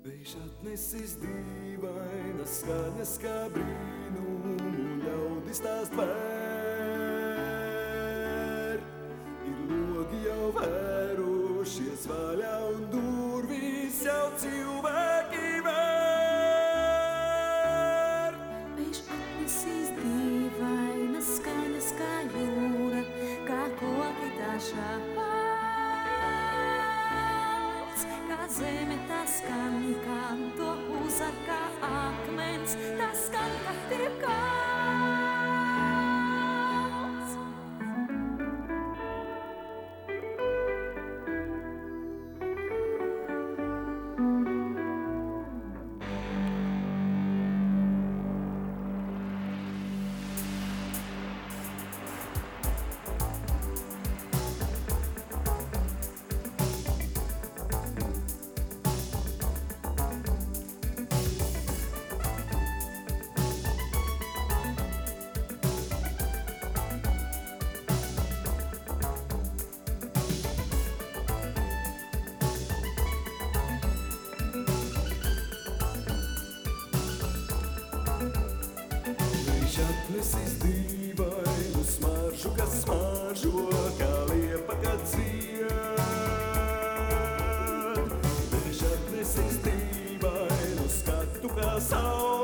Viņš atnesis dīvainas skaņas, kā brīnumu ļaudis tās pēc. jau vērušies vaļā un durvis jau dzīvo. nesīstīvainu smaržu, kas smaržo, kā liepa, kā dzied. Meža nesīstīvainu skatu, kā saule.